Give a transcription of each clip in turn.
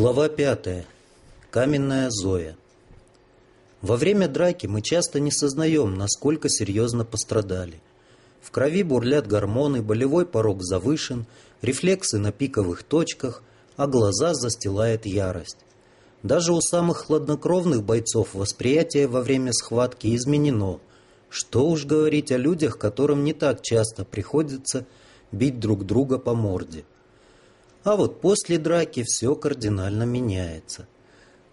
Глава пятая. Каменная Зоя. Во время драки мы часто не сознаем, насколько серьезно пострадали. В крови бурлят гормоны, болевой порог завышен, рефлексы на пиковых точках, а глаза застилает ярость. Даже у самых хладнокровных бойцов восприятие во время схватки изменено. Что уж говорить о людях, которым не так часто приходится бить друг друга по морде. А вот после драки все кардинально меняется.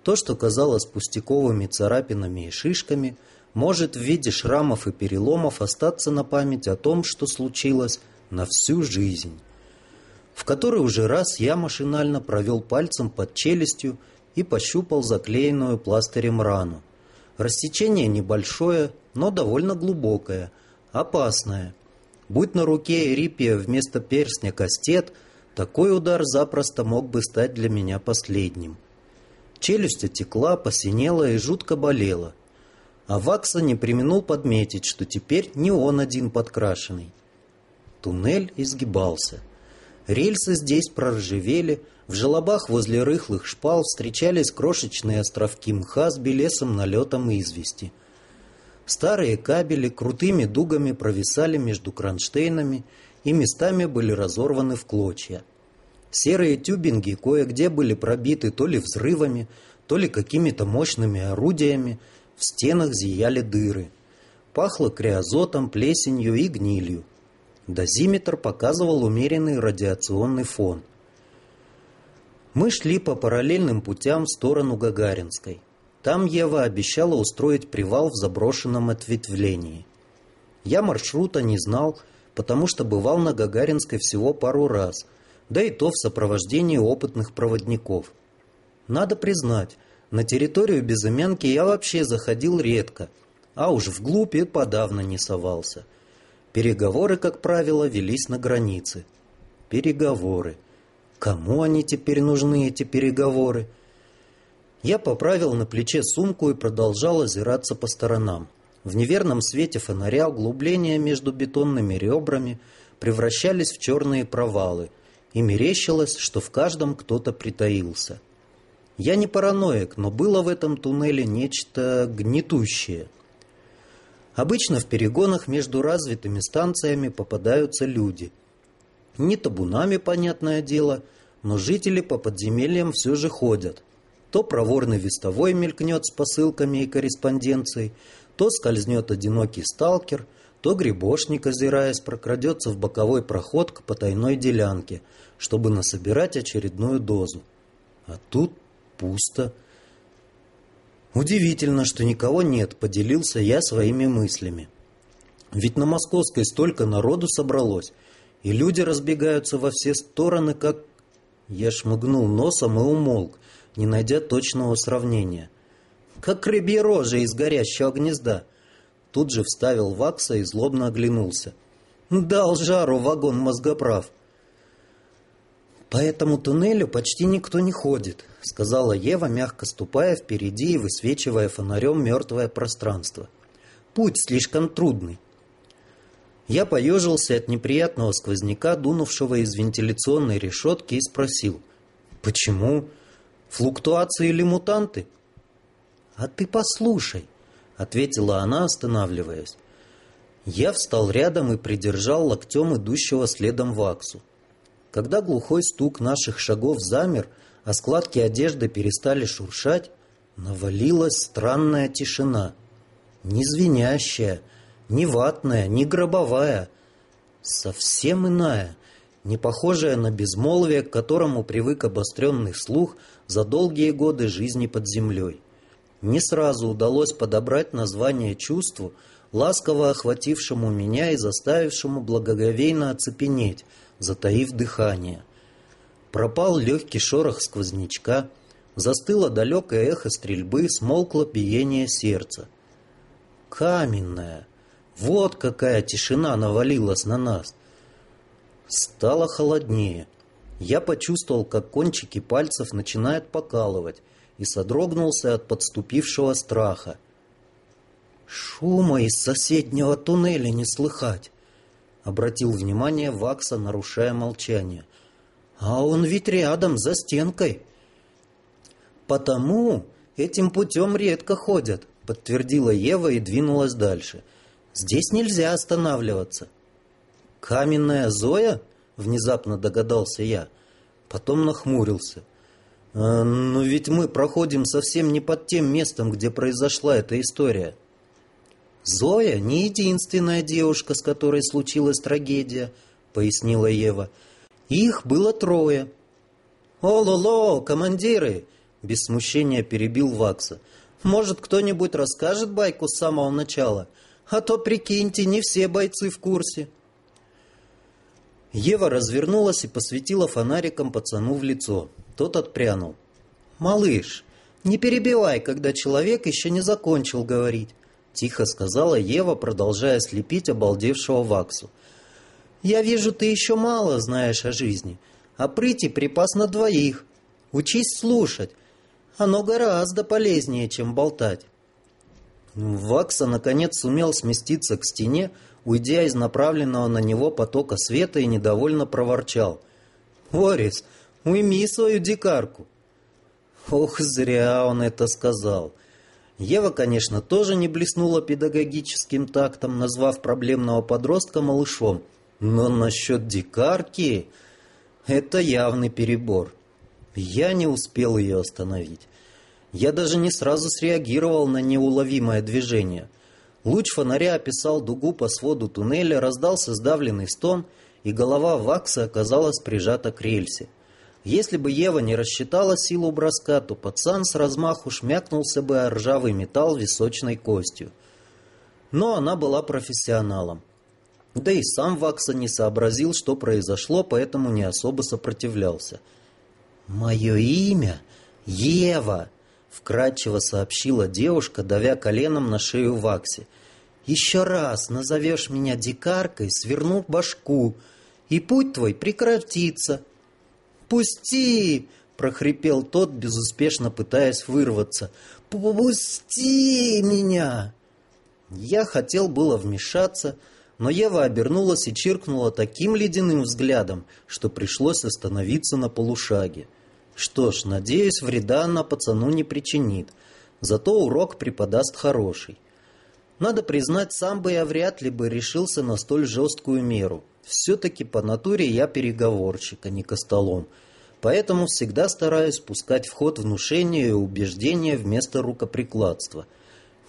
То, что казалось пустяковыми царапинами и шишками, может в виде шрамов и переломов остаться на память о том, что случилось на всю жизнь. В который уже раз я машинально провел пальцем под челюстью и пощупал заклеенную пластырем рану. Рассечение небольшое, но довольно глубокое, опасное. Будь на руке Эрипия вместо перстня кастет – такой удар запросто мог бы стать для меня последним. Челюсть отекла, посинела и жутко болела. А Вакса не применул подметить, что теперь не он один подкрашенный. Туннель изгибался. Рельсы здесь проржавели, в желобах возле рыхлых шпал встречались крошечные островки мха с белесым налетом извести. Старые кабели крутыми дугами провисали между кронштейнами и местами были разорваны в клочья. Серые тюбинги кое-где были пробиты то ли взрывами, то ли какими-то мощными орудиями, в стенах зияли дыры. Пахло криозотом, плесенью и гнилью. Дозиметр показывал умеренный радиационный фон. Мы шли по параллельным путям в сторону Гагаринской. Там Ева обещала устроить привал в заброшенном ответвлении. Я маршрута не знал, потому что бывал на Гагаринской всего пару раз, да и то в сопровождении опытных проводников. Надо признать, на территорию Безымянки я вообще заходил редко, а уж вглубь и подавно не совался. Переговоры, как правило, велись на границе. Переговоры. Кому они теперь нужны, эти переговоры? Я поправил на плече сумку и продолжал озираться по сторонам. В неверном свете фонаря углубления между бетонными ребрами превращались в черные провалы, и мерещилось, что в каждом кто-то притаился. Я не параноик, но было в этом туннеле нечто гнетущее. Обычно в перегонах между развитыми станциями попадаются люди. Не табунами, понятное дело, но жители по подземельям все же ходят. То проворный вестовой мелькнет с посылками и корреспонденцией, то скользнет одинокий сталкер, то грибошник, озираясь, прокрадется в боковой проход к потайной делянке, чтобы насобирать очередную дозу. А тут пусто. Удивительно, что никого нет, поделился я своими мыслями. Ведь на Московской столько народу собралось, и люди разбегаются во все стороны, как... Я шмыгнул носом и умолк, не найдя точного сравнения как рыбья рожа из горящего гнезда. Тут же вставил вакса и злобно оглянулся. Дал жару вагон мозгоправ. «По этому туннелю почти никто не ходит», — сказала Ева, мягко ступая впереди и высвечивая фонарем мертвое пространство. «Путь слишком трудный». Я поежился от неприятного сквозняка, дунувшего из вентиляционной решетки, и спросил. «Почему? Флуктуации или мутанты?» «А ты послушай», — ответила она, останавливаясь. Я встал рядом и придержал локтем идущего следом Ваксу. Когда глухой стук наших шагов замер, а складки одежды перестали шуршать, навалилась странная тишина. Не звенящая, не ватная, не гробовая, совсем иная, не похожая на безмолвие, к которому привык обостренный слух за долгие годы жизни под землей. Не сразу удалось подобрать название чувству, ласково охватившему меня и заставившему благоговейно оцепенеть, затаив дыхание. Пропал легкий шорох сквознячка, застыло далекое эхо стрельбы, смолкло биение сердца. Каменная! Вот какая тишина навалилась на нас! Стало холоднее. Я почувствовал, как кончики пальцев начинают покалывать, и содрогнулся от подступившего страха. «Шума из соседнего туннеля не слыхать!» — обратил внимание Вакса, нарушая молчание. «А он ведь рядом, за стенкой!» «Потому этим путем редко ходят», — подтвердила Ева и двинулась дальше. «Здесь нельзя останавливаться». «Каменная Зоя?» — внезапно догадался я. Потом нахмурился. «А, «Но ведь мы проходим совсем не под тем местом, где произошла эта история». «Зоя не единственная девушка, с которой случилась трагедия», — пояснила Ева. «Их было трое». «О-ло-ло, командиры!» — без смущения перебил Вакса. «Может, кто-нибудь расскажет байку с самого начала? А то, прикиньте, не все бойцы в курсе». Ева развернулась и посветила фонариком пацану в лицо. Тот отпрянул. «Малыш, не перебивай, когда человек еще не закончил говорить», тихо сказала Ева, продолжая слепить обалдевшего Ваксу. «Я вижу, ты еще мало знаешь о жизни, а прыти припас на двоих. Учись слушать. Оно гораздо полезнее, чем болтать». Вакса, наконец, сумел сместиться к стене, уйдя из направленного на него потока света и недовольно проворчал. «Орис, уйми свою дикарку!» Ох, зря он это сказал. Ева, конечно, тоже не блеснула педагогическим тактом, назвав проблемного подростка малышом. Но насчет дикарки это явный перебор. Я не успел ее остановить. Я даже не сразу среагировал на неуловимое движение. Луч фонаря описал дугу по своду туннеля, раздался сдавленный стон, и голова Вакса оказалась прижата к рельсе. Если бы Ева не рассчитала силу броска, то пацан с размаху шмякнулся бы о ржавый металл височной костью. Но она была профессионалом. Да и сам Вакса не сообразил, что произошло, поэтому не особо сопротивлялся. «Мое имя Ева!» вкратчиво сообщила девушка, давя коленом на шею Ваксе. «Еще раз назовешь меня дикаркой, сверну башку, и путь твой прекратится». «Пусти!» — прохрипел тот, безуспешно пытаясь вырваться. «Пусти меня!» Я хотел было вмешаться, но Ева обернулась и чиркнула таким ледяным взглядом, что пришлось остановиться на полушаге. Что ж, надеюсь, вреда она пацану не причинит. Зато урок преподаст хороший. Надо признать, сам бы я вряд ли бы решился на столь жесткую меру. Все-таки по натуре я переговорщик, а не костолом. Поэтому всегда стараюсь пускать в ход внушение и убеждения вместо рукоприкладства.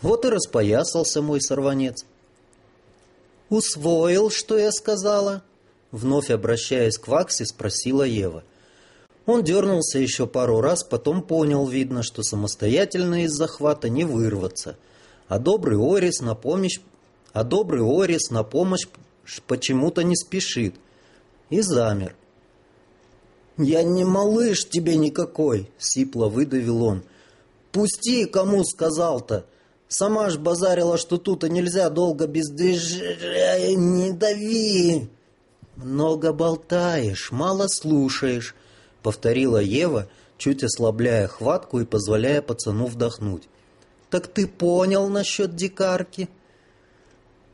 Вот и распоясался мой сорванец. «Усвоил, что я сказала?» Вновь обращаясь к Ваксе, спросила Ева – он дернулся еще пару раз, потом понял, видно, что самостоятельно из захвата не вырваться. А добрый Орис на помощь, а добрый Орис на помощь почему-то не спешит. И замер. «Я не малыш тебе никакой!» — сипло выдавил он. «Пусти, кому сказал-то! Сама ж базарила, что тут и нельзя долго без движения... Не дави!» «Много болтаешь, мало слушаешь», — повторила Ева, чуть ослабляя хватку и позволяя пацану вдохнуть. «Так ты понял насчет дикарки?»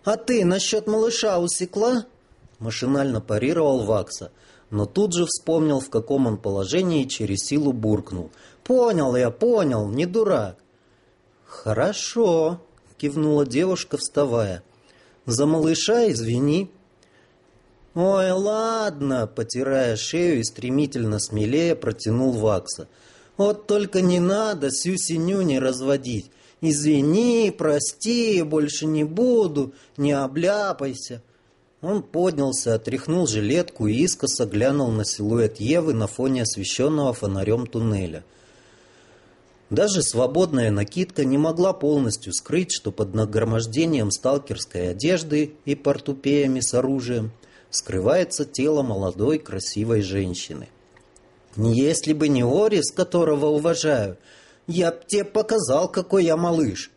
«А ты насчет малыша усекла?» Машинально парировал Вакса, но тут же вспомнил, в каком он положении, и через силу буркнул. «Понял я, понял, не дурак». «Хорошо», — кивнула девушка, вставая. «За малыша извини». «Ой, ладно!» — потирая шею и стремительно смелее протянул Вакса. «Вот только не надо сю-синю не разводить. Извини, прости, больше не буду, не обляпайся». Он поднялся, отряхнул жилетку и искоса глянул на силуэт Евы на фоне освещенного фонарем туннеля. Даже свободная накидка не могла полностью скрыть, что под нагромождением сталкерской одежды и портупеями с оружием скрывается тело молодой красивой женщины. Если бы не Орис, которого уважаю, я б тебе показал, какой я малыш,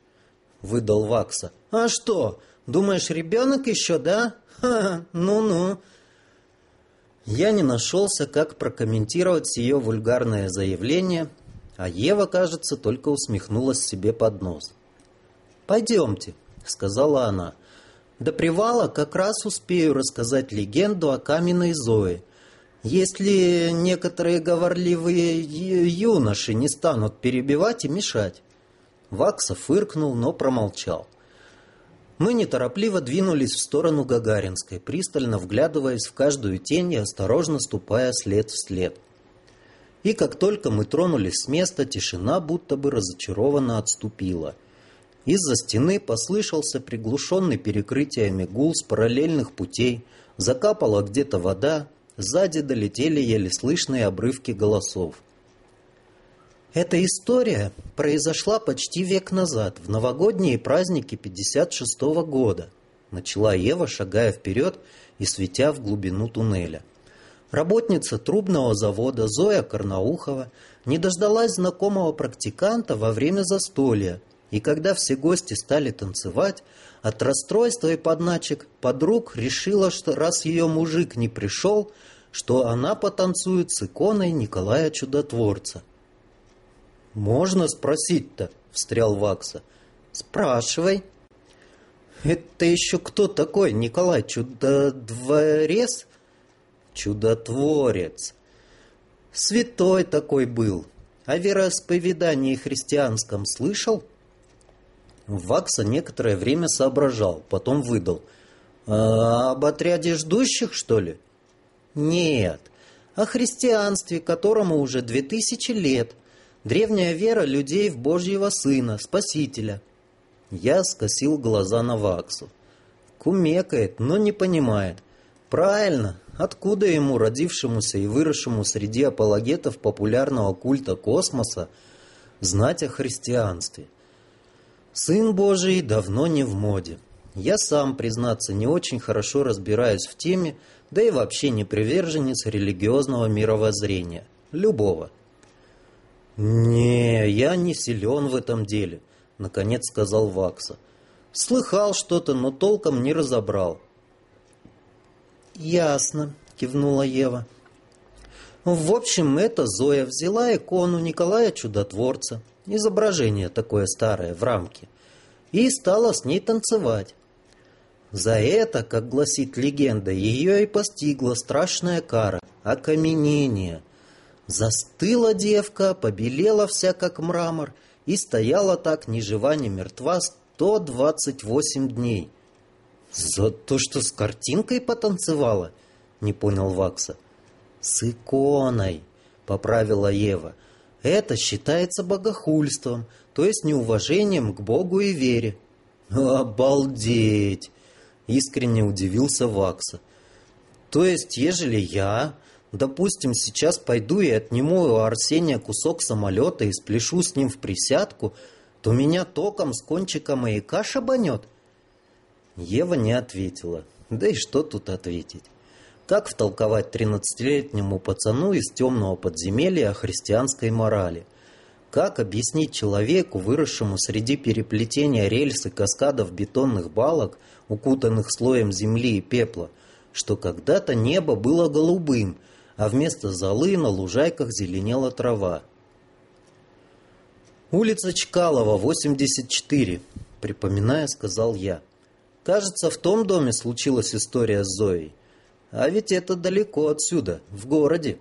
выдал Вакса. А что, думаешь, ребенок еще, да? Ха, ну-ну. Я не нашелся, как прокомментировать ее вульгарное заявление, а Ева, кажется, только усмехнулась себе под нос. «Пойдемте», — сказала она, — до привала как раз успею рассказать легенду о каменной Зое. Если некоторые говорливые юноши не станут перебивать и мешать. Вакса фыркнул, но промолчал. Мы неторопливо двинулись в сторону Гагаринской, пристально вглядываясь в каждую тень и осторожно ступая след в след. И как только мы тронулись с места, тишина будто бы разочарованно отступила. Из-за стены послышался приглушенный перекрытиями гул с параллельных путей, закапала где-то вода, сзади долетели еле слышные обрывки голосов. Эта история произошла почти век назад, в новогодние праздники 56 -го года, начала Ева, шагая вперед и светя в глубину туннеля. Работница трубного завода Зоя Карнаухова не дождалась знакомого практиканта во время застолья, и когда все гости стали танцевать, от расстройства и подначек подруг решила, что раз ее мужик не пришел, что она потанцует с иконой Николая Чудотворца. «Можно спросить-то?» — встрял Вакса. «Спрашивай». «Это еще кто такой, Николай Чудотворец?» «Чудотворец». «Святой такой был. О вероисповедании христианском слышал?» Вакса некоторое время соображал, потом выдал. «А об отряде ждущих, что ли?» «Нет, о христианстве, которому уже две тысячи лет». Древняя вера людей в Божьего Сына, Спасителя. Я скосил глаза на Ваксу. Кумекает, но не понимает. Правильно, откуда ему, родившемуся и выросшему среди апологетов популярного культа космоса, знать о христианстве? Сын Божий давно не в моде. Я сам, признаться, не очень хорошо разбираюсь в теме, да и вообще не приверженец религиозного мировоззрения. Любого. «Не, я не силен в этом деле», — наконец сказал Вакса. «Слыхал что-то, но толком не разобрал». «Ясно», — кивнула Ева. «В общем, эта Зоя взяла икону Николая Чудотворца, изображение такое старое, в рамке, и стала с ней танцевать. За это, как гласит легенда, ее и постигла страшная кара — окаменение. Застыла девка, побелела вся как мрамор и стояла так ни жива, ни мертва сто двадцать восемь дней. За то, что с картинкой потанцевала, не понял Вакса. С иконой, поправила Ева. Это считается богохульством, то есть неуважением к Богу и вере. Обалдеть! Искренне удивился Вакса. То есть, ежели я Допустим, сейчас пойду и отниму у Арсения кусок самолета и спляшу с ним в присядку, то меня током с кончика маяка шабанет. Ева не ответила. Да и что тут ответить? Как втолковать тринадцатилетнему пацану из темного подземелья о христианской морали? Как объяснить человеку, выросшему среди переплетения рельс и каскадов бетонных балок, укутанных слоем земли и пепла, что когда-то небо было голубым, а вместо золы на лужайках зеленела трава. «Улица Чкалова, 84», — припоминая, сказал я. «Кажется, в том доме случилась история с Зоей. А ведь это далеко отсюда, в городе».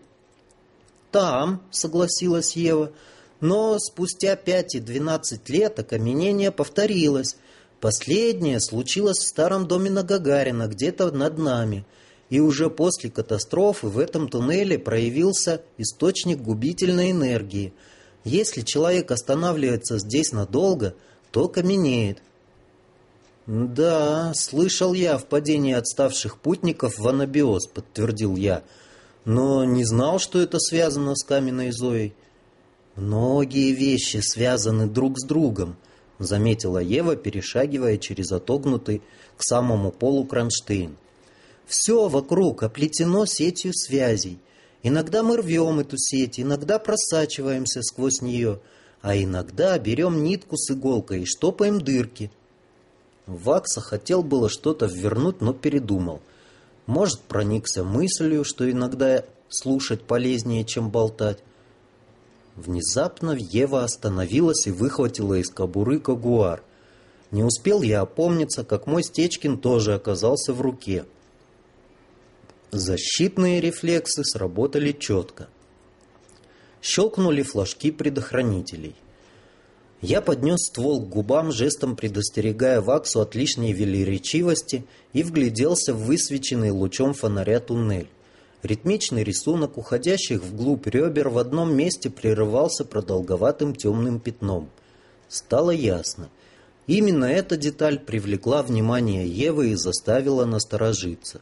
«Там», — согласилась Ева, — «но спустя пять и двенадцать лет окаменение повторилось. Последнее случилось в старом доме на Гагарина, где-то над нами и уже после катастрофы в этом туннеле проявился источник губительной энергии. Если человек останавливается здесь надолго, то каменеет. «Да, слышал я в падении отставших путников в анабиоз», — подтвердил я, «но не знал, что это связано с каменной Зоей». «Многие вещи связаны друг с другом», — заметила Ева, перешагивая через отогнутый к самому полу кронштейн. Все вокруг оплетено сетью связей. Иногда мы рвем эту сеть, иногда просачиваемся сквозь нее, а иногда берем нитку с иголкой и штопаем дырки. Вакса хотел было что-то ввернуть, но передумал. Может, проникся мыслью, что иногда слушать полезнее, чем болтать. Внезапно Ева остановилась и выхватила из кобуры кагуар. Не успел я опомниться, как мой Стечкин тоже оказался в руке. Защитные рефлексы сработали четко. Щелкнули флажки предохранителей. Я поднес ствол к губам, жестом предостерегая Ваксу от лишней велеречивости и вгляделся в высвеченный лучом фонаря туннель. Ритмичный рисунок уходящих вглубь ребер в одном месте прерывался продолговатым темным пятном. Стало ясно. Именно эта деталь привлекла внимание Евы и заставила насторожиться.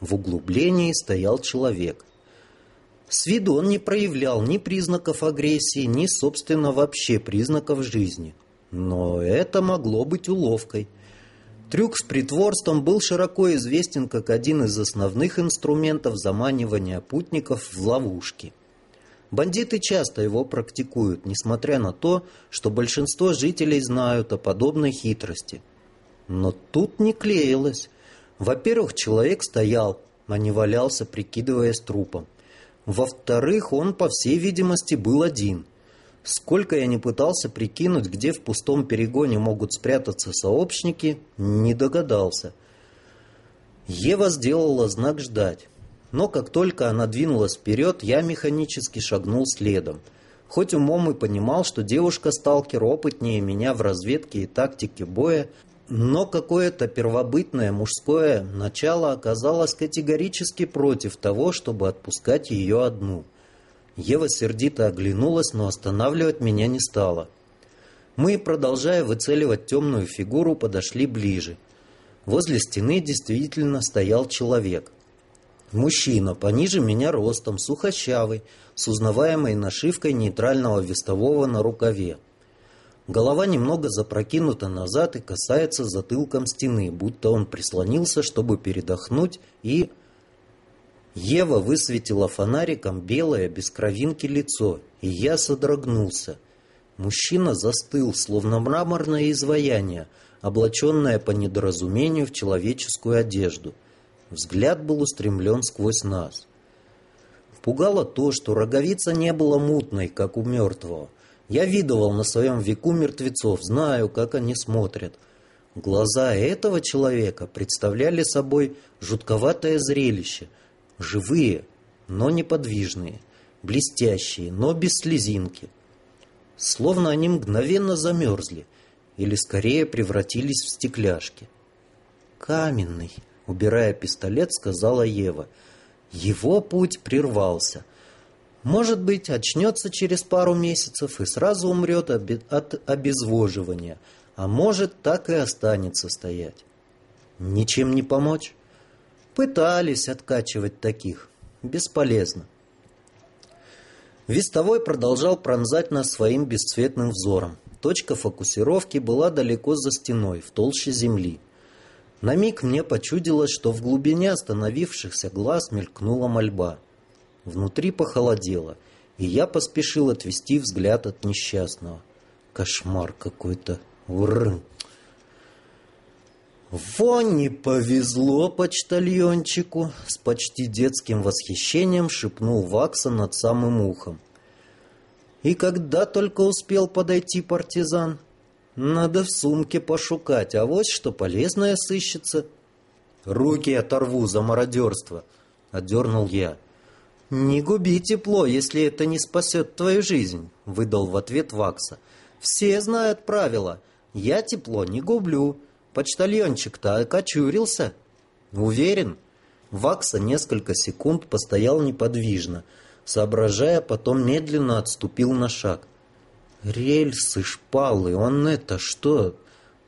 В углублении стоял человек. С виду он не проявлял ни признаков агрессии, ни, собственно, вообще признаков жизни. Но это могло быть уловкой. Трюк с притворством был широко известен как один из основных инструментов заманивания путников в ловушки. Бандиты часто его практикуют, несмотря на то, что большинство жителей знают о подобной хитрости. Но тут не клеилось. Во-первых, человек стоял, а не валялся, прикидываясь трупом. Во-вторых, он, по всей видимости, был один. Сколько я не пытался прикинуть, где в пустом перегоне могут спрятаться сообщники, не догадался. Ева сделала знак «ждать». Но как только она двинулась вперед, я механически шагнул следом. Хоть умом и понимал, что девушка-сталкер опытнее меня в разведке и тактике боя, но какое-то первобытное мужское начало оказалось категорически против того, чтобы отпускать ее одну. Ева сердито оглянулась, но останавливать меня не стала. Мы, продолжая выцеливать темную фигуру, подошли ближе. Возле стены действительно стоял человек. Мужчина, пониже меня ростом, сухощавый, с узнаваемой нашивкой нейтрального вестового на рукаве. Голова немного запрокинута назад и касается затылком стены, будто он прислонился, чтобы передохнуть, и... Ева высветила фонариком белое, без кровинки лицо, и я содрогнулся. Мужчина застыл, словно мраморное изваяние, облаченное по недоразумению в человеческую одежду. Взгляд был устремлен сквозь нас. Пугало то, что роговица не была мутной, как у мертвого, я видывал на своем веку мертвецов, знаю, как они смотрят. Глаза этого человека представляли собой жутковатое зрелище. Живые, но неподвижные. Блестящие, но без слезинки. Словно они мгновенно замерзли. Или скорее превратились в стекляшки. «Каменный», — убирая пистолет, сказала Ева. Его путь прервался. Может быть, очнется через пару месяцев и сразу умрет от обезвоживания, а может, так и останется стоять. Ничем не помочь? Пытались откачивать таких. Бесполезно. Вестовой продолжал пронзать нас своим бесцветным взором. Точка фокусировки была далеко за стеной, в толще земли. На миг мне почудилось, что в глубине остановившихся глаз мелькнула мольба — Внутри похолодело, и я поспешил отвести взгляд от несчастного. Кошмар какой-то. Урр. «Во не повезло почтальончику!» С почти детским восхищением шепнул Вакса над самым ухом. «И когда только успел подойти партизан? Надо в сумке пошукать, а вот что полезное сыщется». «Руки оторву за мародерство!» — отдернул я. «Не губи тепло, если это не спасет твою жизнь», — выдал в ответ Вакса. «Все знают правила. Я тепло не гублю. Почтальончик-то окочурился». «Уверен?» Вакса несколько секунд постоял неподвижно, соображая, потом медленно отступил на шаг. «Рельсы, шпалы, он это что,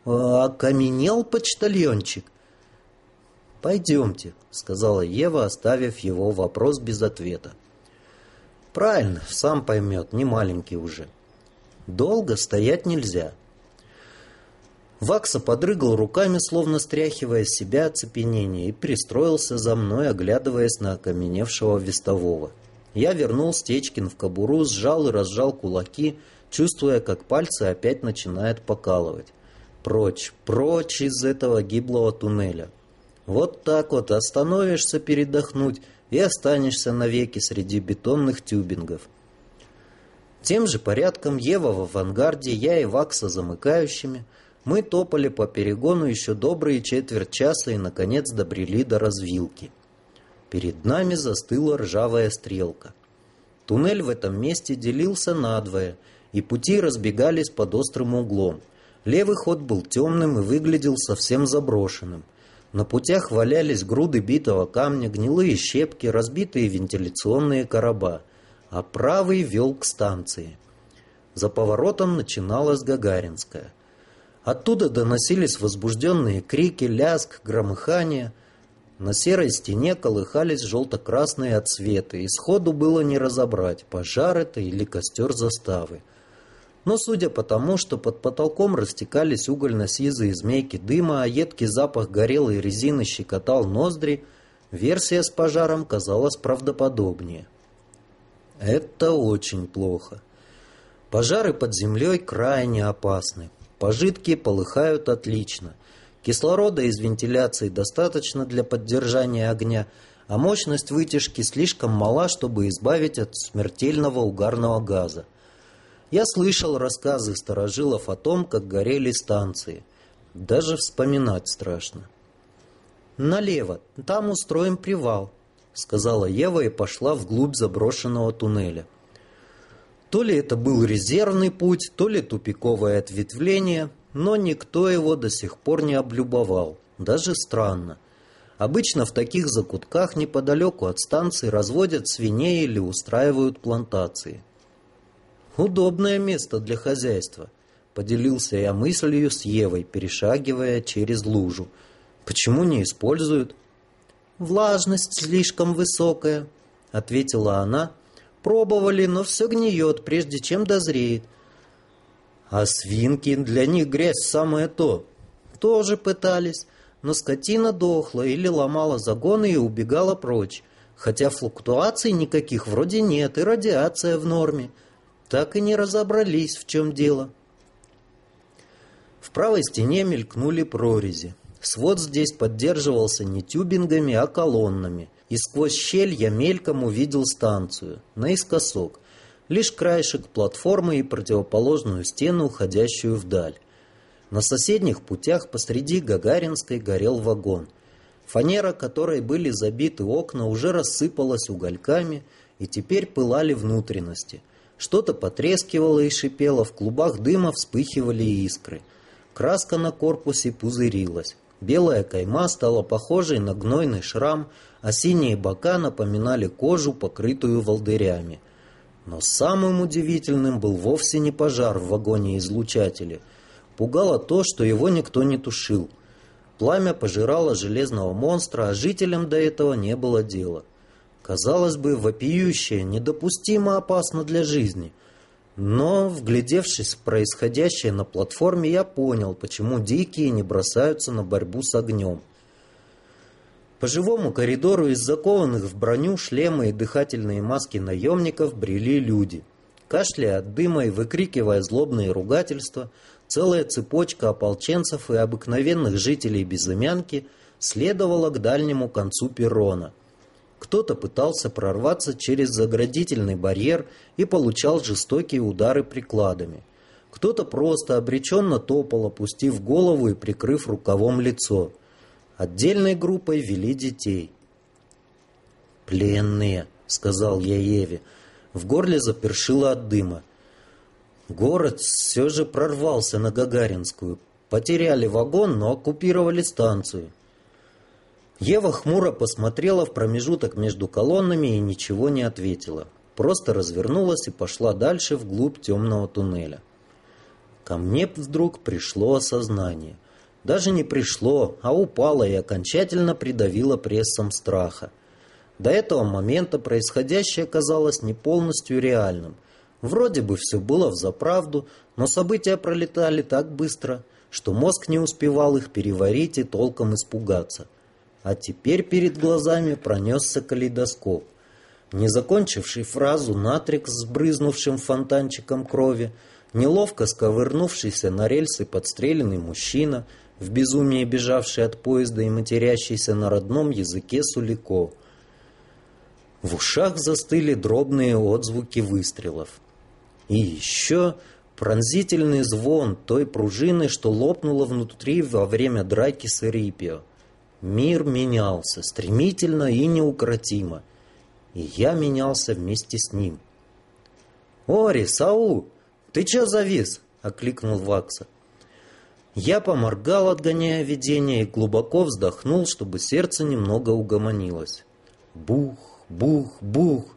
окаменел почтальончик?» «Пойдемте», — сказала Ева, оставив его вопрос без ответа. «Правильно, сам поймет, не маленький уже. Долго стоять нельзя». Вакса подрыгал руками, словно стряхивая с себя оцепенение, и пристроился за мной, оглядываясь на окаменевшего вестового. Я вернул Стечкин в кобуру, сжал и разжал кулаки, чувствуя, как пальцы опять начинают покалывать. Прочь, прочь из этого гиблого туннеля. Вот так вот остановишься передохнуть и останешься навеки среди бетонных тюбингов. Тем же порядком Ева в авангарде, я и Вакса замыкающими. Мы топали по перегону еще добрые четверть часа и, наконец, добрели до развилки. Перед нами застыла ржавая стрелка. Туннель в этом месте делился надвое, и пути разбегались под острым углом. Левый ход был темным и выглядел совсем заброшенным. На путях валялись груды битого камня, гнилые щепки, разбитые вентиляционные короба, а правый вел к станции. За поворотом начиналась Гагаринская. Оттуда доносились возбужденные крики, лязг, громыхание – на серой стене колыхались желто-красные отсветы, и сходу было не разобрать, пожар это или костер заставы. Но судя по тому, что под потолком растекались угольно-сизые змейки дыма, а едкий запах горелой резины щекотал ноздри, версия с пожаром казалась правдоподобнее. Это очень плохо. Пожары под землей крайне опасны. Пожитки полыхают отлично. Кислорода из вентиляции достаточно для поддержания огня, а мощность вытяжки слишком мала, чтобы избавить от смертельного угарного газа. Я слышал рассказы старожилов о том, как горели станции. Даже вспоминать страшно. «Налево, там устроим привал», — сказала Ева и пошла вглубь заброшенного туннеля. То ли это был резервный путь, то ли тупиковое ответвление, но никто его до сих пор не облюбовал. Даже странно. Обычно в таких закутках неподалеку от станции разводят свиней или устраивают плантации. Удобное место для хозяйства. Поделился я мыслью с Евой, перешагивая через лужу. Почему не используют? Влажность слишком высокая, ответила она. Пробовали, но все гниет, прежде чем дозреет. А свинки для них грязь самое то. Тоже пытались, но скотина дохла или ломала загоны и убегала прочь. Хотя флуктуаций никаких вроде нет, и радиация в норме. Так и не разобрались, в чем дело. В правой стене мелькнули прорези. Свод здесь поддерживался не тюбингами, а колоннами. И сквозь щель я мельком увидел станцию, наискосок лишь краешек платформы и противоположную стену, уходящую вдаль. На соседних путях посреди Гагаринской горел вагон. Фанера, которой были забиты окна, уже рассыпалась угольками, и теперь пылали внутренности. Что-то потрескивало и шипело, в клубах дыма вспыхивали искры. Краска на корпусе пузырилась. Белая кайма стала похожей на гнойный шрам, а синие бока напоминали кожу, покрытую волдырями – но самым удивительным был вовсе не пожар в вагоне-излучателе. Пугало то, что его никто не тушил. Пламя пожирало железного монстра, а жителям до этого не было дела. Казалось бы, вопиющее, недопустимо опасно для жизни. Но, вглядевшись в происходящее на платформе, я понял, почему дикие не бросаются на борьбу с огнем. По живому коридору из закованных в броню, шлемы и дыхательные маски наемников брели люди. Кашляя от дыма и выкрикивая злобные ругательства, целая цепочка ополченцев и обыкновенных жителей Безымянки следовала к дальнему концу перрона. Кто-то пытался прорваться через заградительный барьер и получал жестокие удары прикладами. Кто-то просто обреченно топал, опустив голову и прикрыв рукавом лицо – Отдельной группой вели детей. «Пленные», — сказал я Еве. В горле запершило от дыма. Город все же прорвался на Гагаринскую. Потеряли вагон, но оккупировали станцию. Ева хмуро посмотрела в промежуток между колоннами и ничего не ответила. Просто развернулась и пошла дальше вглубь темного туннеля. Ко мне вдруг пришло осознание. Даже не пришло, а упало и окончательно придавило прессом страха. До этого момента происходящее казалось не полностью реальным. Вроде бы все было взаправду, но события пролетали так быстро, что мозг не успевал их переварить и толком испугаться. А теперь перед глазами пронесся калейдоскоп. Не закончивший фразу натрик с брызнувшим фонтанчиком крови, неловко сковырнувшийся на рельсы подстреленный мужчина — в безумии бежавший от поезда и матерящийся на родном языке Сулико. В ушах застыли дробные отзвуки выстрелов. И еще пронзительный звон той пружины, что лопнула внутри во время драки с Эрипио. Мир менялся стремительно и неукротимо, и я менялся вместе с ним. «Ори, Сау, ты чё завис?» — окликнул Вакса. Я поморгал, отгоняя видение, и глубоко вздохнул, чтобы сердце немного угомонилось. Бух, бух, бух.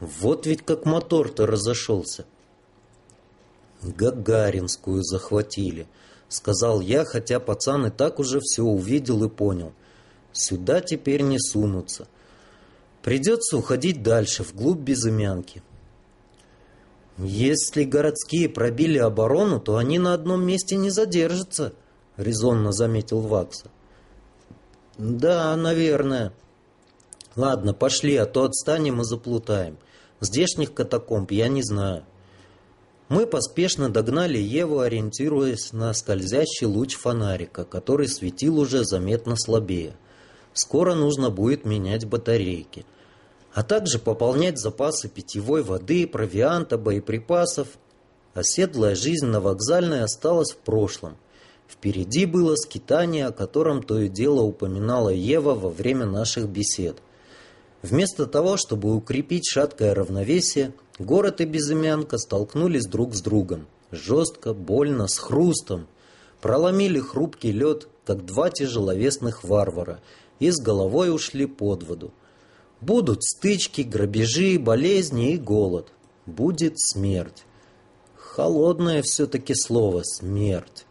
Вот ведь как мотор-то разошелся. Гагаринскую захватили, сказал я, хотя пацан и так уже все увидел и понял. Сюда теперь не сунутся. Придется уходить дальше, вглубь безымянки. Если городские пробили оборону, то они на одном месте не задержатся, резонно заметил Вакса. Да, наверное. Ладно, пошли, а то отстанем и заплутаем. Здешних катакомб я не знаю. Мы поспешно догнали Еву, ориентируясь на скользящий луч фонарика, который светил уже заметно слабее. Скоро нужно будет менять батарейки, а также пополнять запасы питьевой воды, провианта, боеприпасов. Оседлая жизнь на вокзальной осталась в прошлом. Впереди было скитание, о котором то и дело упоминала Ева во время наших бесед. Вместо того, чтобы укрепить шаткое равновесие, город и безымянка столкнулись друг с другом. Жестко, больно, с хрустом. Проломили хрупкий лед, как два тяжеловесных варвара, и с головой ушли под воду. Будут стычки, грабежи, болезни и голод. Будет смерть. Холодное все-таки слово «смерть».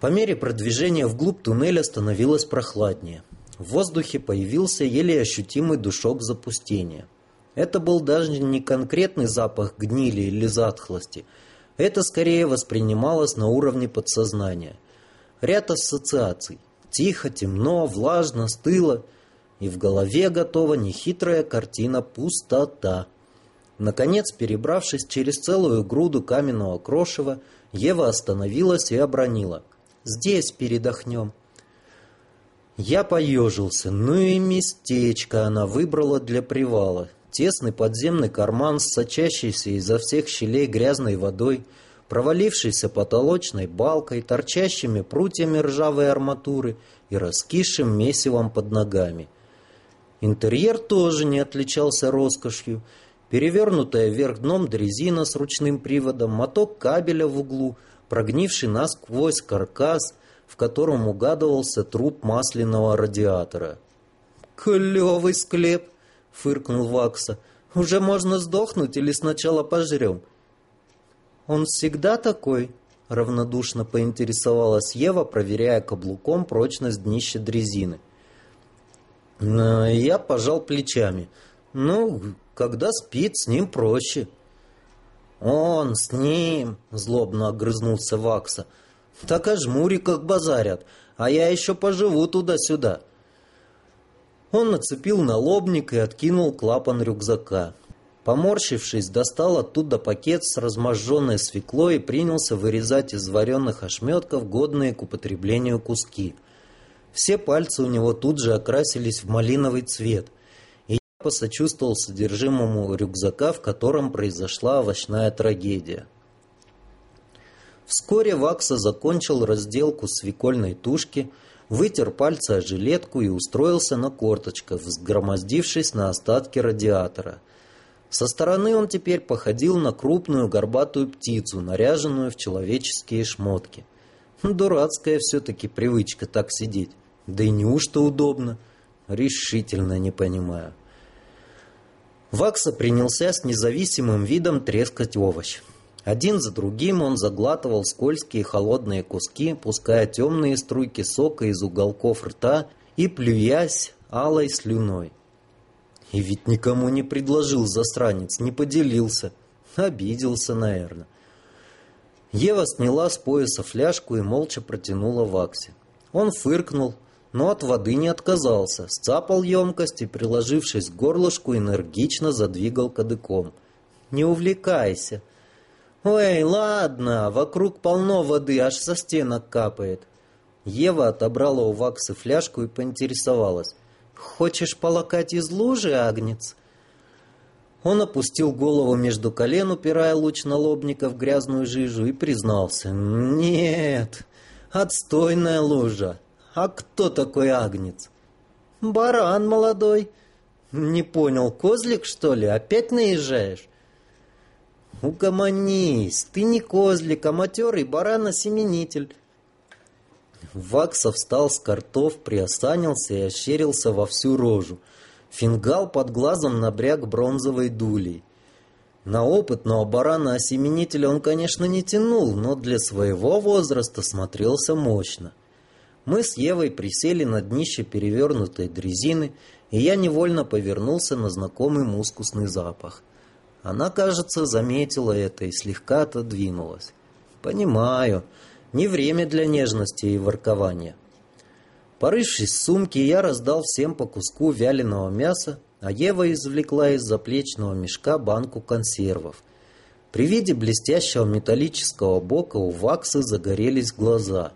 По мере продвижения вглубь туннеля становилось прохладнее. В воздухе появился еле ощутимый душок запустения. Это был даже не конкретный запах гнили или затхлости. Это скорее воспринималось на уровне подсознания. Ряд ассоциаций. Тихо, темно, влажно, стыло. И в голове готова нехитрая картина «пустота». Наконец, перебравшись через целую груду каменного крошева, Ева остановилась и обронила. «Здесь передохнем». Я поежился. Ну и местечко она выбрала для привала. Тесный подземный карман с сочащейся изо всех щелей грязной водой, провалившейся потолочной балкой, торчащими прутьями ржавой арматуры и раскисшим месивом под ногами. Интерьер тоже не отличался роскошью. Перевернутая вверх дном дрезина с ручным приводом, моток кабеля в углу, прогнивший насквозь каркас — в котором угадывался труп масляного радиатора. «Клевый склеп!» — фыркнул Вакса. «Уже можно сдохнуть или сначала пожрем?» «Он всегда такой?» — равнодушно поинтересовалась Ева, проверяя каблуком прочность днища дрезины. Я пожал плечами. «Ну, когда спит, с ним проще». «Он с ним!» — злобно огрызнулся Вакса. Так аж мури как базарят, а я еще поживу туда-сюда. Он нацепил налобник и откинул клапан рюкзака. Поморщившись, достал оттуда пакет с разможженной свеклой и принялся вырезать из вареных ошметков годные к употреблению куски. Все пальцы у него тут же окрасились в малиновый цвет, и я посочувствовал содержимому рюкзака, в котором произошла овощная трагедия. Вскоре Вакса закончил разделку свекольной тушки, вытер пальцы о жилетку и устроился на корточках, взгромоздившись на остатки радиатора. Со стороны он теперь походил на крупную горбатую птицу, наряженную в человеческие шмотки. Дурацкая все-таки привычка так сидеть. Да и неужто удобно? Решительно не понимаю. Вакса принялся с независимым видом трескать овощ. Один за другим он заглатывал скользкие холодные куски, пуская темные струйки сока из уголков рта и плюясь алой слюной. И ведь никому не предложил засранец, не поделился. Обиделся, наверное. Ева сняла с пояса фляжку и молча протянула Ваксе. Он фыркнул, но от воды не отказался, сцапал емкость и, приложившись к горлышку, энергично задвигал кадыком. «Не увлекайся!» «Ой, ладно, вокруг полно воды, аж со стенок капает». Ева отобрала у Ваксы фляжку и поинтересовалась. «Хочешь полакать из лужи, Агнец?» Он опустил голову между колен, упирая луч налобника в грязную жижу, и признался. «Нет, отстойная лужа. А кто такой Агнец? Баран молодой. Не понял, козлик, что ли? Опять наезжаешь? Угомонись, ты не козлик, а матерый баран-осеменитель. Вакса встал с картов, приосанился и ощерился во всю рожу. Фингал под глазом набряк бронзовой дулей. На опытного барана-осеменителя он, конечно, не тянул, но для своего возраста смотрелся мощно. Мы с Евой присели на днище перевернутой дрезины, и я невольно повернулся на знакомый мускусный запах. Она, кажется, заметила это и слегка отодвинулась. «Понимаю, не время для нежности и воркования». Порывшись в сумке, я раздал всем по куску вяленого мяса, а Ева извлекла из заплечного мешка банку консервов. При виде блестящего металлического бока у Ваксы загорелись глаза.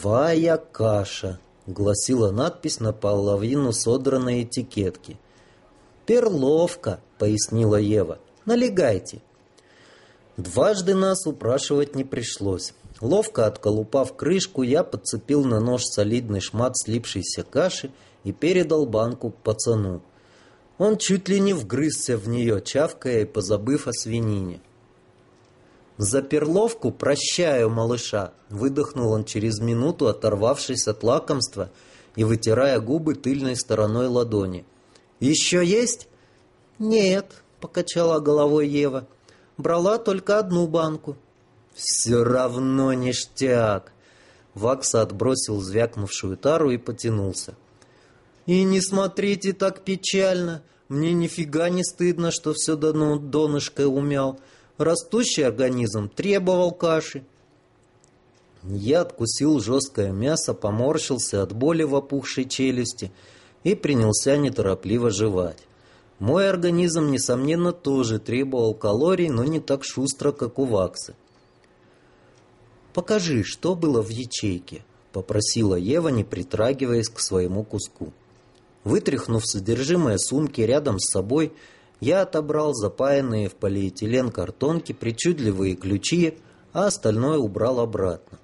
«Вая каша», — гласила надпись на половину содранной этикетки. «Перловка», — пояснила Ева. «Налегайте». Дважды нас упрашивать не пришлось. Ловко отколупав крышку, я подцепил на нож солидный шмат слипшейся каши и передал банку пацану. Он чуть ли не вгрызся в нее, чавкая и позабыв о свинине. «За перловку прощаю, малыша!» — выдохнул он через минуту, оторвавшись от лакомства и вытирая губы тыльной стороной ладони. «Еще есть?» «Нет», — покачала головой Ева. «Брала только одну банку». «Все равно ништяк!» Вакса отбросил звякнувшую тару и потянулся. И не смотрите так печально. Мне нифига не стыдно, что все до донышка умял. Растущий организм требовал каши. Я откусил жесткое мясо, поморщился от боли в опухшей челюсти и принялся неторопливо жевать. Мой организм, несомненно, тоже требовал калорий, но не так шустро, как у Ваксы. «Покажи, что было в ячейке», — попросила Ева, не притрагиваясь к своему куску. Вытряхнув содержимое сумки рядом с собой, я отобрал запаянные в полиэтилен картонки причудливые ключи, а остальное убрал обратно.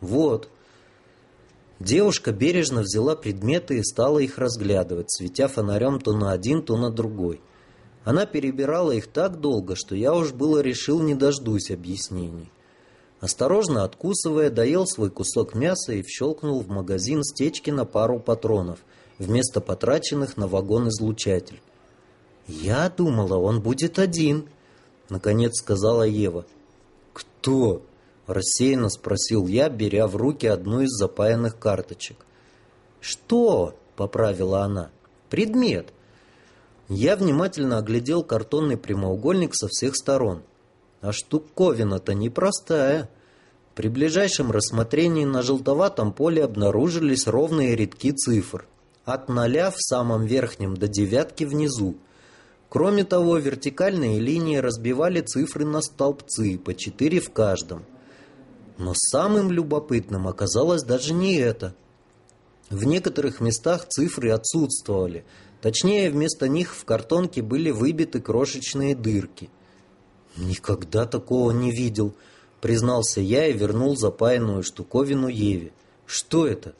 Вот. Девушка бережно взяла предметы и стала их разглядывать, светя фонарем то на один, то на другой. Она перебирала их так долго, что я уж было решил не дождусь объяснений. Осторожно откусывая, доел свой кусок мяса и вщелкнул в магазин стечки на пару патронов – вместо потраченных на вагон-излучатель. «Я думала, он будет один», — наконец сказала Ева. «Кто?» — рассеянно спросил я, беря в руки одну из запаянных карточек. «Что?» — поправила она. «Предмет». Я внимательно оглядел картонный прямоугольник со всех сторон. А штуковина-то непростая. При ближайшем рассмотрении на желтоватом поле обнаружились ровные рядки цифр от ноля в самом верхнем до девятки внизу. Кроме того, вертикальные линии разбивали цифры на столбцы, по четыре в каждом. Но самым любопытным оказалось даже не это. В некоторых местах цифры отсутствовали. Точнее, вместо них в картонке были выбиты крошечные дырки. «Никогда такого не видел», — признался я и вернул запаянную штуковину Еве. «Что это?»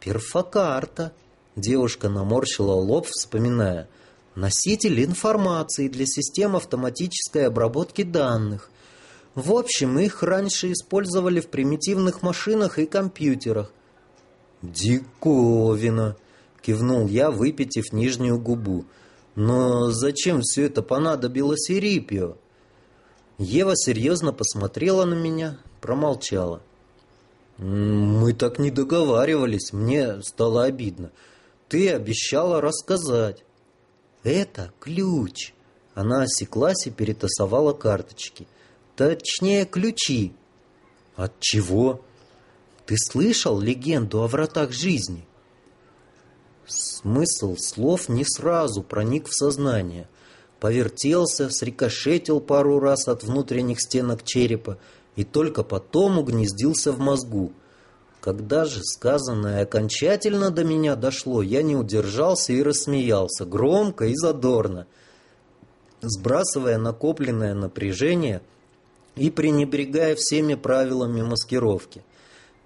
«Перфокарта», Девушка наморщила лоб, вспоминая. Носитель информации для систем автоматической обработки данных. В общем, их раньше использовали в примитивных машинах и компьютерах. «Диковина!» — кивнул я, выпитив нижнюю губу. «Но зачем все это понадобилось Ирипио?» Ева серьезно посмотрела на меня, промолчала. «Мы так не договаривались, мне стало обидно. Ты обещала рассказать. Это ключ. Она осеклась и перетасовала карточки. Точнее, ключи. От чего? Ты слышал легенду о вратах жизни? Смысл слов не сразу проник в сознание. Повертелся, срикошетил пару раз от внутренних стенок черепа и только потом угнездился в мозгу. Когда же сказанное окончательно до меня дошло, я не удержался и рассмеялся, громко и задорно, сбрасывая накопленное напряжение и пренебрегая всеми правилами маскировки.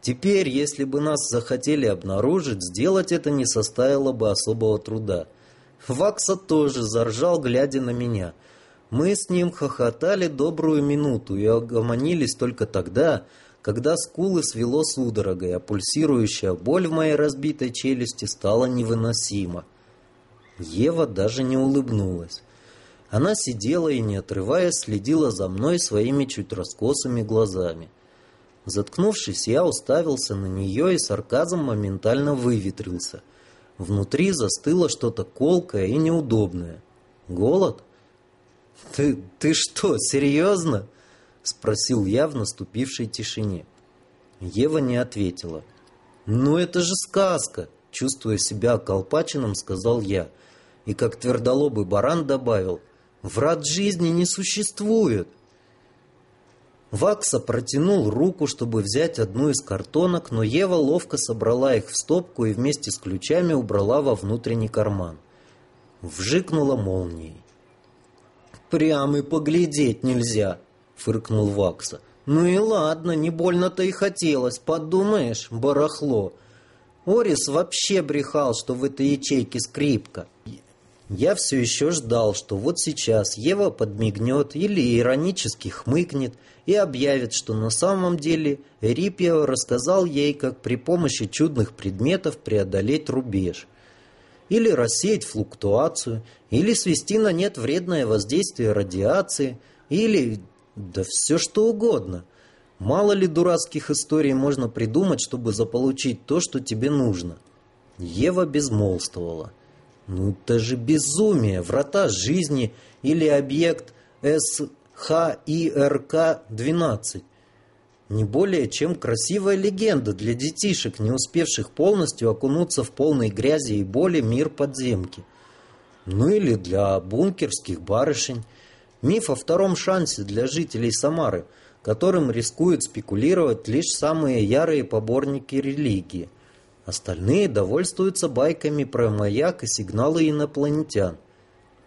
Теперь, если бы нас захотели обнаружить, сделать это не составило бы особого труда. Вакса тоже заржал, глядя на меня. Мы с ним хохотали добрую минуту и огомонились только тогда, когда скулы свело судорогой, а пульсирующая боль в моей разбитой челюсти стала невыносима. Ева даже не улыбнулась. Она сидела и, не отрываясь, следила за мной своими чуть раскосыми глазами. Заткнувшись, я уставился на нее, и сарказм моментально выветрился. Внутри застыло что-то колкое и неудобное. Голод? «Ты, ты что, серьезно?» — спросил я в наступившей тишине. Ева не ответила. «Ну это же сказка!» — чувствуя себя колпачином, сказал я. И как твердолобый баран добавил. «Врат жизни не существует!» Вакса протянул руку, чтобы взять одну из картонок, но Ева ловко собрала их в стопку и вместе с ключами убрала во внутренний карман. Вжикнула молнией. «Прям и поглядеть нельзя», — фыркнул Вакса. «Ну и ладно, не больно-то и хотелось, подумаешь, барахло. Орис вообще брехал, что в этой ячейке скрипка. Я все еще ждал, что вот сейчас Ева подмигнет или иронически хмыкнет и объявит, что на самом деле Рипио рассказал ей, как при помощи чудных предметов преодолеть рубеж. Или рассеять флуктуацию, или свести на нет вредное воздействие радиации, или... да все что угодно. Мало ли дурацких историй можно придумать, чтобы заполучить то, что тебе нужно. Ева безмолвствовала. Ну это же безумие, врата жизни или объект СХИРК-12. Не более чем красивая легенда для детишек, не успевших полностью окунуться в полной грязи и боли мир подземки. Ну или для бункерских барышень. Миф о втором шансе для жителей Самары, которым рискуют спекулировать лишь самые ярые поборники религии. Остальные довольствуются байками про маяк и сигналы инопланетян.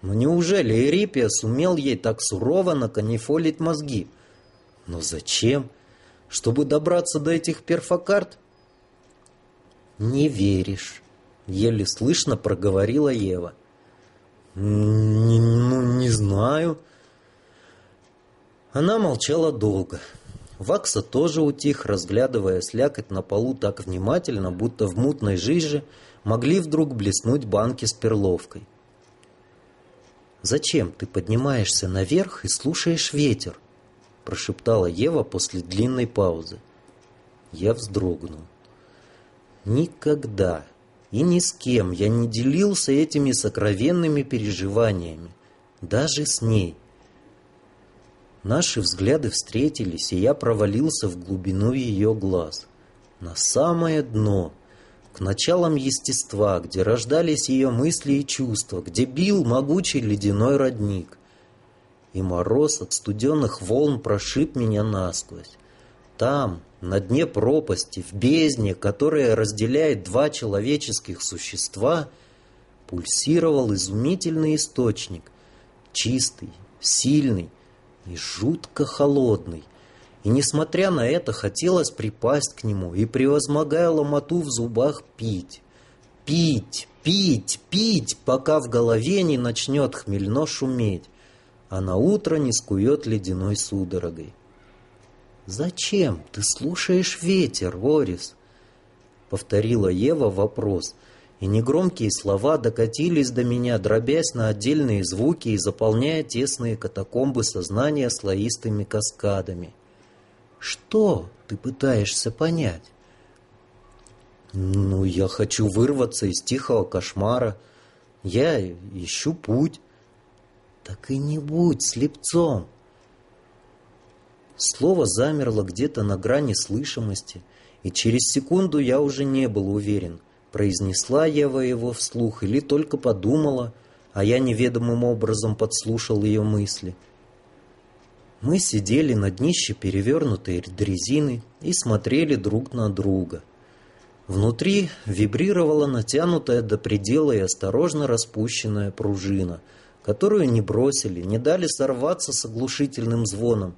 Но неужели Эрипия сумел ей так сурово наканифолить мозги? Но зачем? Чтобы добраться до этих перфокарт? Не веришь, еле слышно проговорила Ева. Ну, не знаю. Она молчала долго. Вакса тоже утих, разглядывая слякоть на полу так внимательно, будто в мутной жиже могли вдруг блеснуть банки с перловкой. «Зачем ты поднимаешься наверх и слушаешь ветер?» прошептала Ева после длинной паузы. Я вздрогнул. Никогда и ни с кем я не делился этими сокровенными переживаниями, даже с ней – Наши взгляды встретились, и я провалился в глубину ее глаз. На самое дно, к началам естества, где рождались ее мысли и чувства, где бил могучий ледяной родник. И мороз от студенных волн прошиб меня насквозь. Там, на дне пропасти, в бездне, которая разделяет два человеческих существа, пульсировал изумительный источник, чистый, сильный, и жутко холодный. И, несмотря на это, хотелось припасть к нему и, превозмогая ломоту в зубах, пить. Пить, пить, пить, пока в голове не начнет хмельно шуметь, а на утро не скует ледяной судорогой. «Зачем ты слушаешь ветер, Орис?» — повторила Ева вопрос — и негромкие слова докатились до меня, дробясь на отдельные звуки и заполняя тесные катакомбы сознания слоистыми каскадами. «Что ты пытаешься понять?» «Ну, я хочу вырваться из тихого кошмара. Я ищу путь». «Так и не будь слепцом!» Слово замерло где-то на грани слышимости, и через секунду я уже не был уверен — Произнесла Ева его вслух или только подумала, а я неведомым образом подслушал ее мысли. Мы сидели на днище перевернутой дрезины и смотрели друг на друга. Внутри вибрировала натянутая до предела и осторожно распущенная пружина, которую не бросили, не дали сорваться с оглушительным звоном,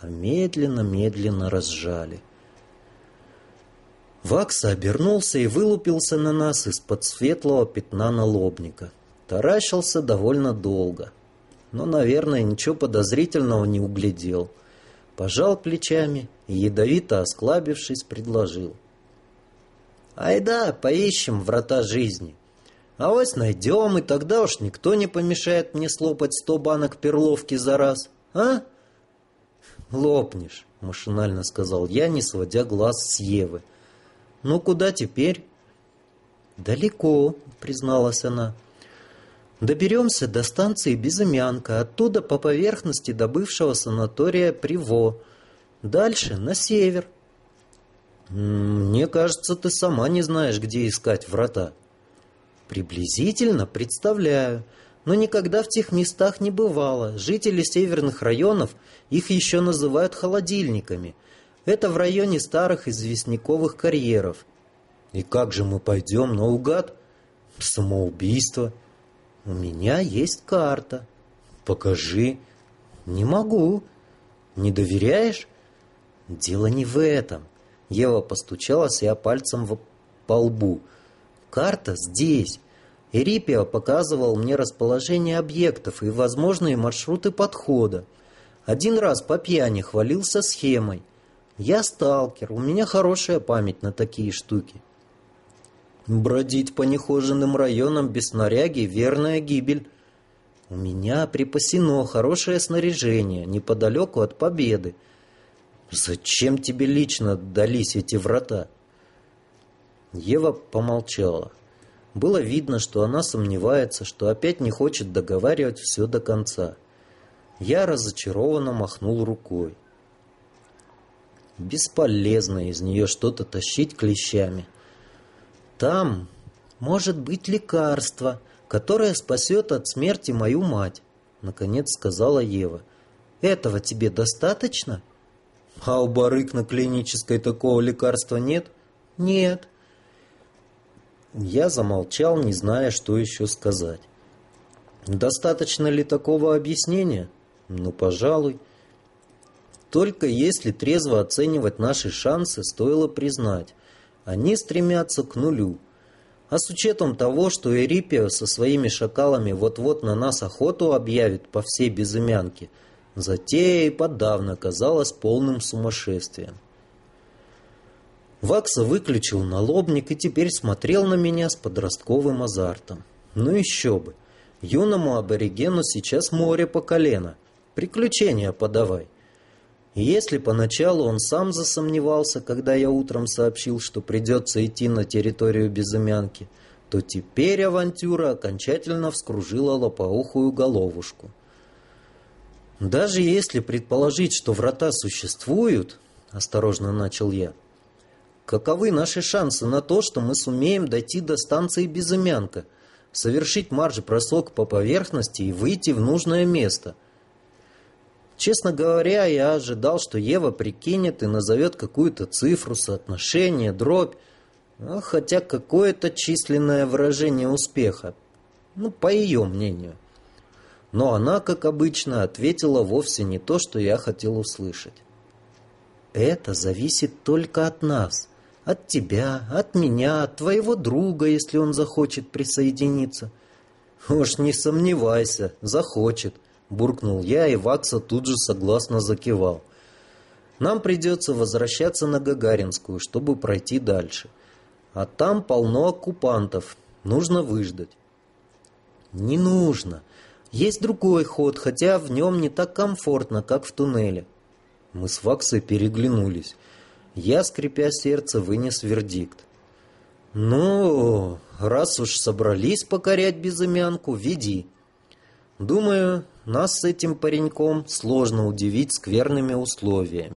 а медленно-медленно разжали. Вакса обернулся и вылупился на нас из-под светлого пятна налобника. Таращился довольно долго, но, наверное, ничего подозрительного не углядел. Пожал плечами и, ядовито осклабившись, предложил. «Айда, поищем врата жизни. А вось найдем, и тогда уж никто не помешает мне слопать сто банок перловки за раз. А?» «Лопнешь», — машинально сказал я, не сводя глаз с Евы. — «Ну, куда теперь?» «Далеко», — призналась она. «Доберемся до станции Безымянка, оттуда по поверхности до бывшего санатория Приво. Дальше на север». «Мне кажется, ты сама не знаешь, где искать врата». «Приблизительно представляю, но никогда в тех местах не бывало. Жители северных районов их еще называют холодильниками — это в районе старых известняковых карьеров. И как же мы пойдем наугад? Самоубийство. У меня есть карта. Покажи. Не могу. Не доверяешь? Дело не в этом. Ева постучала себя пальцем в... по лбу. Карта здесь. Эрипио показывал мне расположение объектов и возможные маршруты подхода. Один раз по пьяни хвалился схемой – я сталкер, у меня хорошая память на такие штуки. Бродить по нехоженным районам без снаряги — верная гибель. У меня припасено хорошее снаряжение неподалеку от победы. Зачем тебе лично дались эти врата? Ева помолчала. Было видно, что она сомневается, что опять не хочет договаривать все до конца. Я разочарованно махнул рукой. Бесполезно из нее что-то тащить клещами. Там может быть лекарство, которое спасет от смерти мою мать, наконец сказала Ева. Этого тебе достаточно? А у барык на клинической такого лекарства нет? Нет. Я замолчал, не зная, что еще сказать. Достаточно ли такого объяснения? Ну, пожалуй. Только если трезво оценивать наши шансы, стоило признать, они стремятся к нулю. А с учетом того, что Эрипио со своими шакалами вот-вот на нас охоту объявит по всей безымянке, затея и подавно казалась полным сумасшествием. Вакса выключил налобник и теперь смотрел на меня с подростковым азартом. Ну еще бы! Юному аборигену сейчас море по колено. Приключения подавай. Если поначалу он сам засомневался, когда я утром сообщил, что придется идти на территорию Безымянки, то теперь авантюра окончательно вскружила лопоухую головушку. «Даже если предположить, что врата существуют, — осторожно начал я, — каковы наши шансы на то, что мы сумеем дойти до станции Безымянка, совершить марш-бросок по поверхности и выйти в нужное место — Честно говоря, я ожидал, что Ева прикинет и назовет какую-то цифру, соотношение, дробь, ну, хотя какое-то численное выражение успеха, ну, по ее мнению. Но она, как обычно, ответила вовсе не то, что я хотел услышать. Это зависит только от нас, от тебя, от меня, от твоего друга, если он захочет присоединиться. Уж не сомневайся, захочет. Буркнул я, и Вакса тут же согласно закивал. Нам придется возвращаться на Гагаринскую, чтобы пройти дальше. А там полно оккупантов. Нужно выждать. Не нужно. Есть другой ход, хотя в нем не так комфортно, как в туннеле. Мы с Ваксой переглянулись. Я, скрипя сердце, вынес вердикт. «Ну, раз уж собрались покорять безымянку, веди. Думаю, нас с этим пареньком сложно удивить скверными условиями.